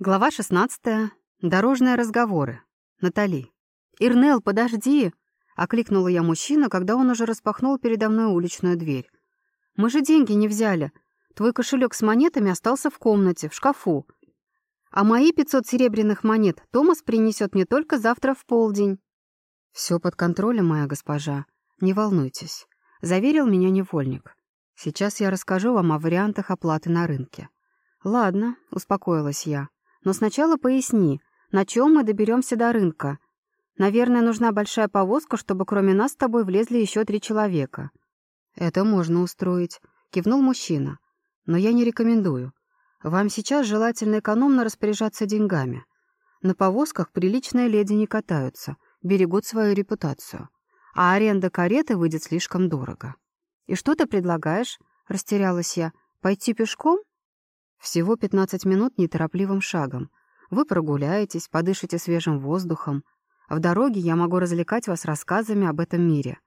Глава 16. Дорожные разговоры. Натали. «Ирнел, подожди!» — окликнула я мужчину, когда он уже распахнул передо мной уличную дверь. «Мы же деньги не взяли. Твой кошелек с монетами остался в комнате, в шкафу. А мои 500 серебряных монет Томас принесет мне только завтра в полдень». Все под контролем, моя госпожа. Не волнуйтесь», — заверил меня невольник. «Сейчас я расскажу вам о вариантах оплаты на рынке». «Ладно», — успокоилась я. Но сначала поясни, на чем мы доберемся до рынка. Наверное, нужна большая повозка, чтобы кроме нас с тобой влезли еще три человека. Это можно устроить, кивнул мужчина. Но я не рекомендую. Вам сейчас желательно экономно распоряжаться деньгами. На повозках приличные леди не катаются, берегут свою репутацию. А аренда кареты выйдет слишком дорого. «И что ты предлагаешь?» — растерялась я. «Пойти пешком?» Всего 15 минут неторопливым шагом. Вы прогуляетесь, подышите свежим воздухом. В дороге я могу развлекать вас рассказами об этом мире.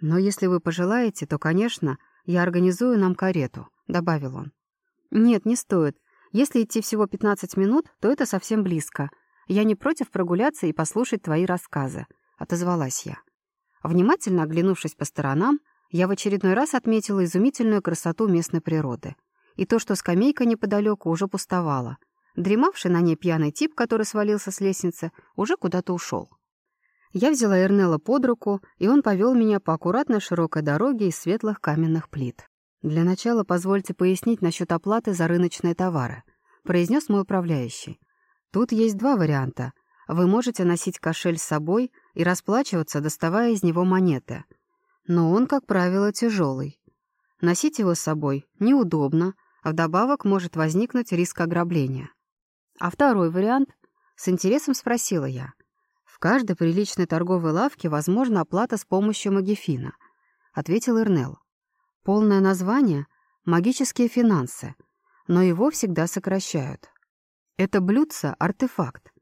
Но если вы пожелаете, то, конечно, я организую нам карету», — добавил он. «Нет, не стоит. Если идти всего 15 минут, то это совсем близко. Я не против прогуляться и послушать твои рассказы», — отозвалась я. Внимательно оглянувшись по сторонам, я в очередной раз отметила изумительную красоту местной природы — и то, что скамейка неподалеку уже пустовала. Дремавший на ней пьяный тип, который свалился с лестницы, уже куда-то ушел. Я взяла Эрнела под руку, и он повел меня по аккуратной широкой дороге из светлых каменных плит. «Для начала позвольте пояснить насчет оплаты за рыночные товары», — произнес мой управляющий. «Тут есть два варианта. Вы можете носить кошель с собой и расплачиваться, доставая из него монеты. Но он, как правило, тяжелый. Носить его с собой неудобно, а вдобавок может возникнуть риск ограбления. А второй вариант? С интересом спросила я. В каждой приличной торговой лавке возможна оплата с помощью магифина, ответил Ирнел. Полное название — магические финансы, но его всегда сокращают. Это блюдце — артефакт.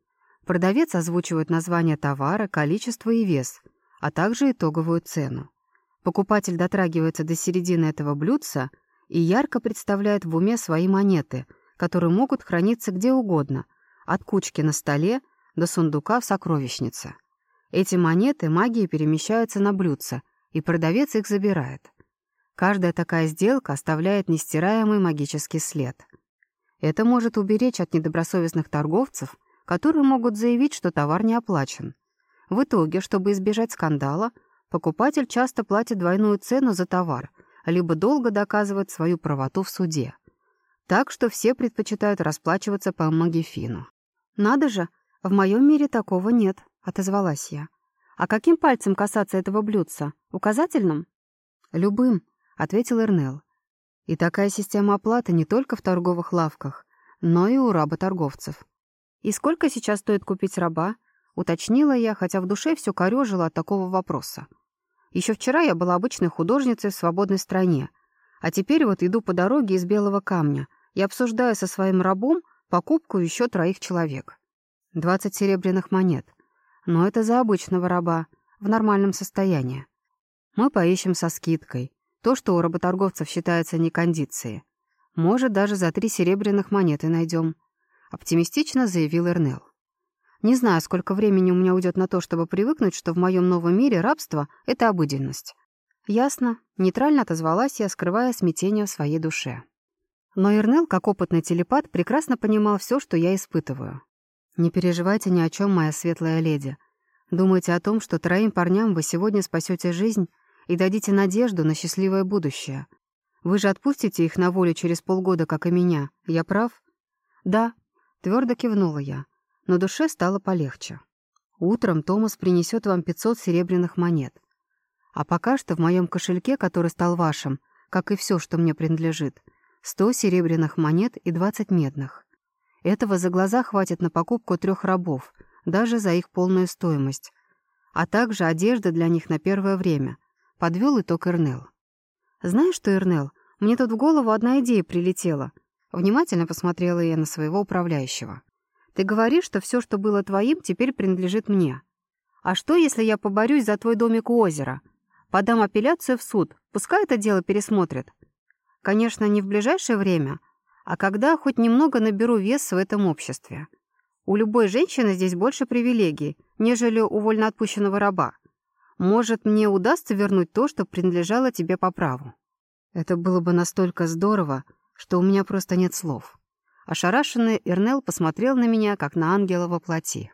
Продавец озвучивает название товара, количество и вес, а также итоговую цену. Покупатель дотрагивается до середины этого блюдца — и ярко представляет в уме свои монеты, которые могут храниться где угодно, от кучки на столе до сундука в сокровищнице. Эти монеты магией перемещаются на блюдце, и продавец их забирает. Каждая такая сделка оставляет нестираемый магический след. Это может уберечь от недобросовестных торговцев, которые могут заявить, что товар не оплачен. В итоге, чтобы избежать скандала, покупатель часто платит двойную цену за товар, либо долго доказывать свою правоту в суде. Так что все предпочитают расплачиваться по магифину. «Надо же, в моем мире такого нет», — отозвалась я. «А каким пальцем касаться этого блюдца? Указательным?» «Любым», — ответил Эрнел. «И такая система оплаты не только в торговых лавках, но и у работорговцев». «И сколько сейчас стоит купить раба?» — уточнила я, хотя в душе все корёжило от такого вопроса. Еще вчера я была обычной художницей в свободной стране, а теперь вот иду по дороге из белого камня и обсуждаю со своим рабом покупку еще троих человек. Двадцать серебряных монет. Но это за обычного раба, в нормальном состоянии. Мы поищем со скидкой. То, что у работорговцев считается не кондицией. Может, даже за три серебряных монеты найдем. Оптимистично заявил Эрнел. Не знаю, сколько времени у меня уйдет на то, чтобы привыкнуть, что в моем новом мире рабство — это обыденность. Ясно. Нейтрально отозвалась я, скрывая смятение в своей душе. Но Ирнел, как опытный телепат, прекрасно понимал все, что я испытываю. «Не переживайте ни о чем, моя светлая леди. Думайте о том, что троим парням вы сегодня спасете жизнь и дадите надежду на счастливое будущее. Вы же отпустите их на волю через полгода, как и меня. Я прав?» «Да», — твердо кивнула я. На душе стало полегче. Утром Томас принесет вам 500 серебряных монет. А пока что в моем кошельке, который стал вашим, как и все, что мне принадлежит, 100 серебряных монет и 20 медных. Этого за глаза хватит на покупку трех рабов, даже за их полную стоимость, а также одежда для них на первое время. Подвел итог Эрнел. «Знаешь что, Эрнел, мне тут в голову одна идея прилетела». Внимательно посмотрела я на своего управляющего. Ты говоришь, что все, что было твоим, теперь принадлежит мне. А что, если я поборюсь за твой домик у озера? Подам апелляцию в суд, пускай это дело пересмотрят. Конечно, не в ближайшее время, а когда хоть немного наберу вес в этом обществе. У любой женщины здесь больше привилегий, нежели у вольноотпущенного раба. Может, мне удастся вернуть то, что принадлежало тебе по праву. Это было бы настолько здорово, что у меня просто нет слов. Ошарашенный Эрнел посмотрел на меня, как на ангела во плоти.